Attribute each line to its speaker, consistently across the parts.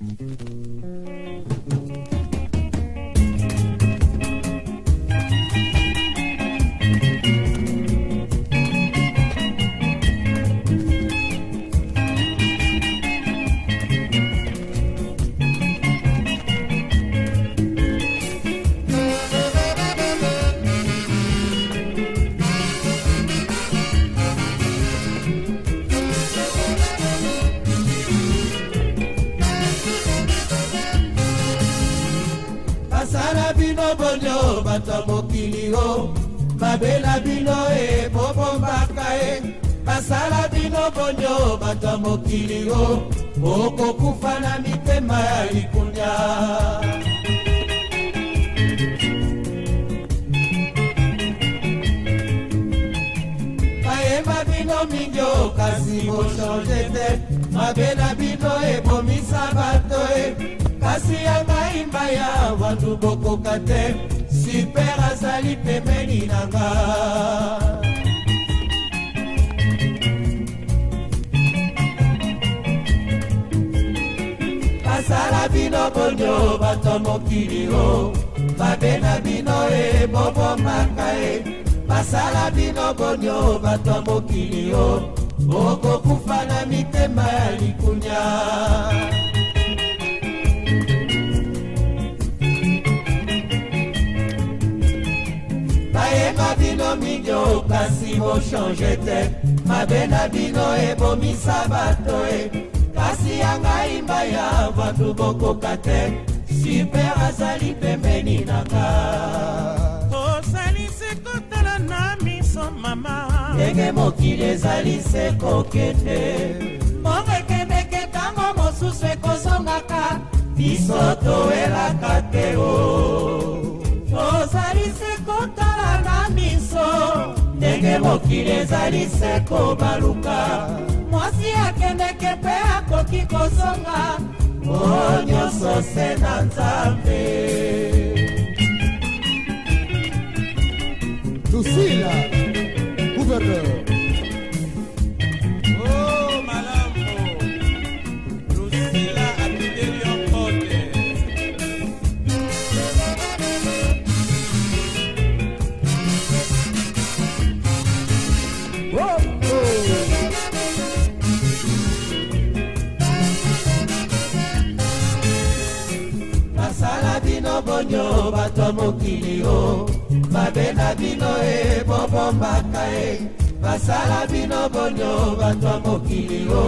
Speaker 1: Mm-hmm. bino bonyo bato mokili o okokufa na mitema ya likunya bayemba bino mingi o kasi bochange te mabe na bino ebomisa bato e kasi ya maimba ya bandu bokoka te super azali pembeni na nga misala bino bonio bato mokili o mabe na bino e bobomaka e basala bino bonio bato mokili o okokufa na mitema ya likunya bayeba bino mingi o kasi bochange te mabe na bino ebomisa bato e kasi yanga imba ya bato bokoka te super azali pembeni na ka tozali se kotala na miso mama ndenge mokili ezali se kokende mbongo ekendeke ntango mosusu ekosongaka biso toyelaka te o tozali se kotala na miso ndenge mokili ezali se kobaluka mwasi akendeke mpe akoki kozonga o nyonso se na nzambe tusila gouverneur tala bino bonyo bato mokili o mabe na bino e bobombaka e basala bino bonyo bato mokili o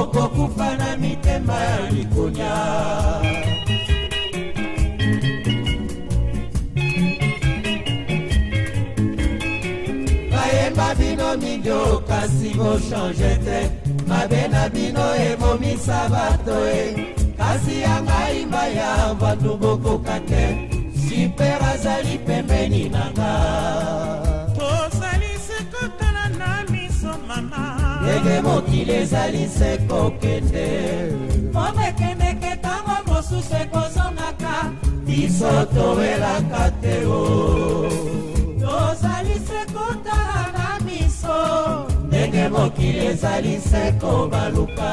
Speaker 1: okokufa na mitema ya likunya bayemba bino mindio kasi bochange te mabe na bino ebomisa bato e kasi yanga imba ya bato bokoka te super azali pembeni na nga tozali sekotala na miso mama ndenge mokili ezali se kokende moma ekendeke ntango mosusu ekozongaka biso towelaka te o oh. tozali se kotala na miso ndenge mokili ezali se kobaluka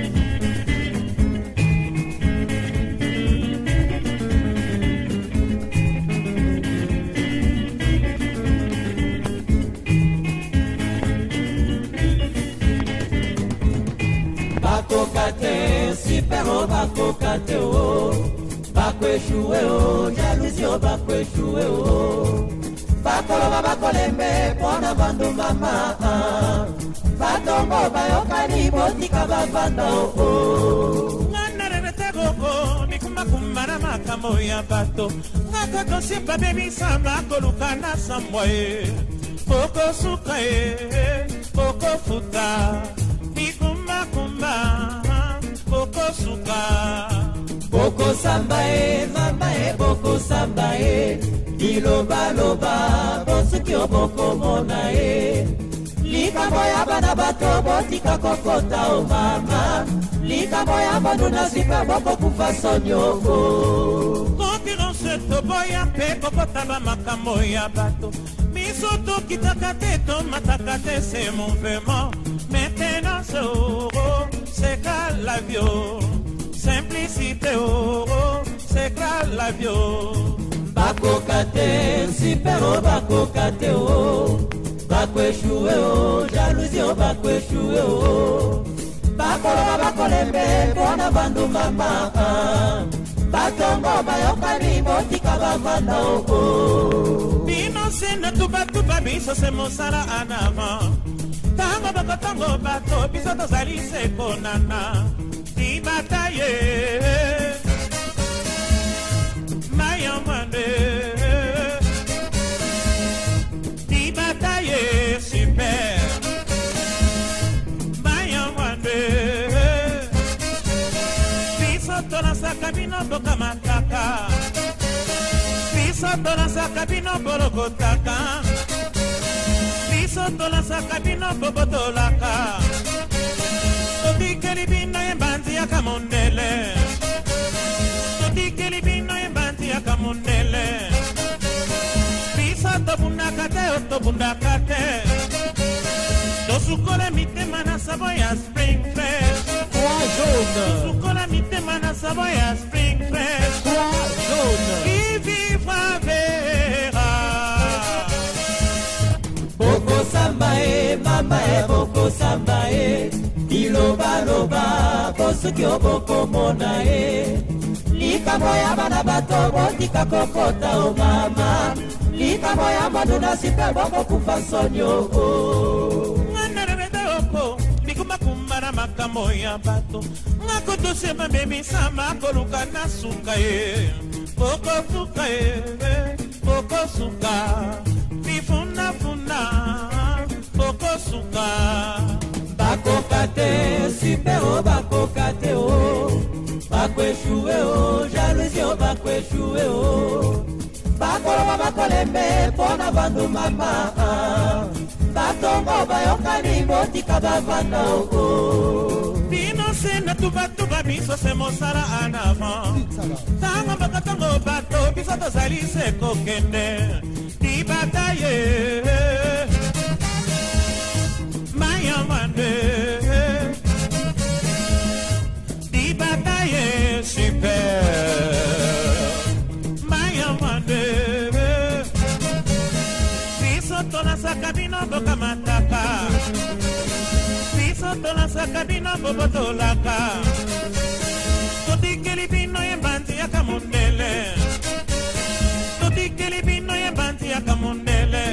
Speaker 1: o bakoka te o bakoesue o jalusi o bakoesue o bakoloba bakolembe mpona bandumama batongo bayokani botika bavanda oo nganareretagoko mikumakumba na makambo ya bato ngaka kosiepa bebisamba koluka na sambwa ye okosuka ye okofuta mikumakumba bokosuka bokosamba ye nzamba ye bokosamba ye bilobaloba bosuki o bokomona ye likambo ya bana bato botika kokota o mama likambo ya banduna sika bokokufa sonioko concurrence toboya mpe kokotala makambo ya bato miso tokitaka te tomataka te se mouvement maintenance oh, oh, seka labio simplicité o oh, oh, seka labio bakoka te nsipero oh, bakoka te o oh. bakoeshue o jalusi o bakoeshue o bakoloba bakolembe mpona bandumba mbaka ah. batongo bayokani botika bavanda oko bino se na tubatuba biso se mosala anavant ntango bokotango bato biso tozali sekonana libata ye mai ya mwande libata ye super mai ya mwande biso tolasaka bino bokamataka biso tolasaka bino bolokotaka biso tolasaka bino mpo botolaka totikeli bino ebanzi yaka mondele totikeli bino ebanzi yaka mondele biso tobundaka te o tobundaka te tosukola mitema na sabo ya springfest tosukola mitema na sabo ya springfest koloba po soki obokomona ye likambo ya bana bato botika kokota o mama likambo ya mandunasi mpe bokokufa soni oo nganarabedaoko mikumakumba na makambo ya bato ngakotosema memisama koluka na suka ye okosuka ye okosuka mifunafuna okosuka bakoka te supe o bakoka te o bakoeshue o jalousi o bakoeshue o bakoloba bakolembe mpo na banduma maa batongo bayokani botika bavanda oo bino se natubatuba biso se mosala en avant ntango moko ntango bato biso tozali se kokende libata ye boka mataka biso tolasaka bino bobotolaka totikeli bino ye mbanzi yaka mondele totikeli bino ye mbanzi yaka mondele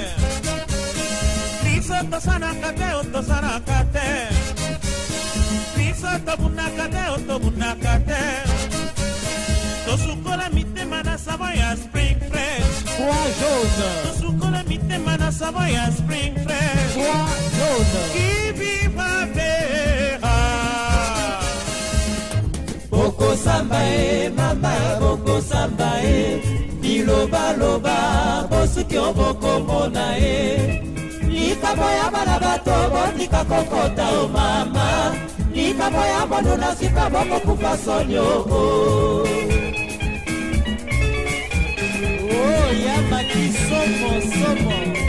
Speaker 1: biso tosanaka te o tosanaka te biso tobunaka te o tobunaka te tosukola mitema na savo ya spring fresh Mr. Savoya Spring Fresh. Give him a beer. Boko samba e mama boko samba e biloba loba bosuki oboko mona e likambo ya bana bato botika kokota o mama likambo ya mono na sika bokokufa soni oo oh, yamba kisomo somo, somo.